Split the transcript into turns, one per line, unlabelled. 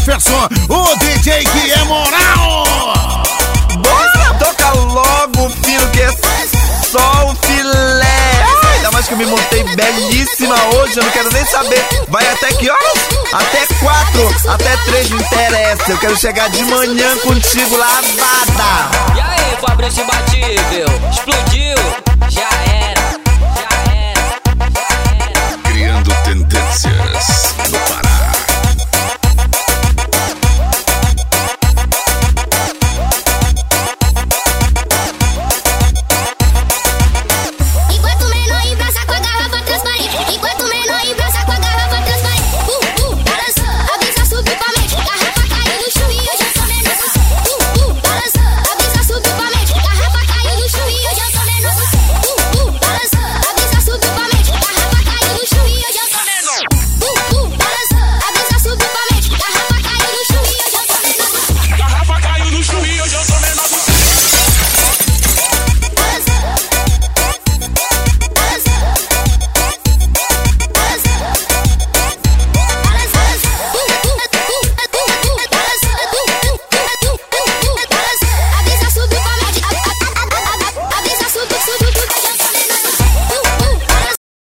Jefferson, o DJ que é moral.
Bora, toca logo, fino, que é só o filé. Ainda mais que eu me montei belíssima hoje, eu não quero nem saber. Vai até que horas? Até quatro, até três, não interessa. Eu quero chegar de manhã contigo lavada.
E aí, Fabrício Batível? Explodiu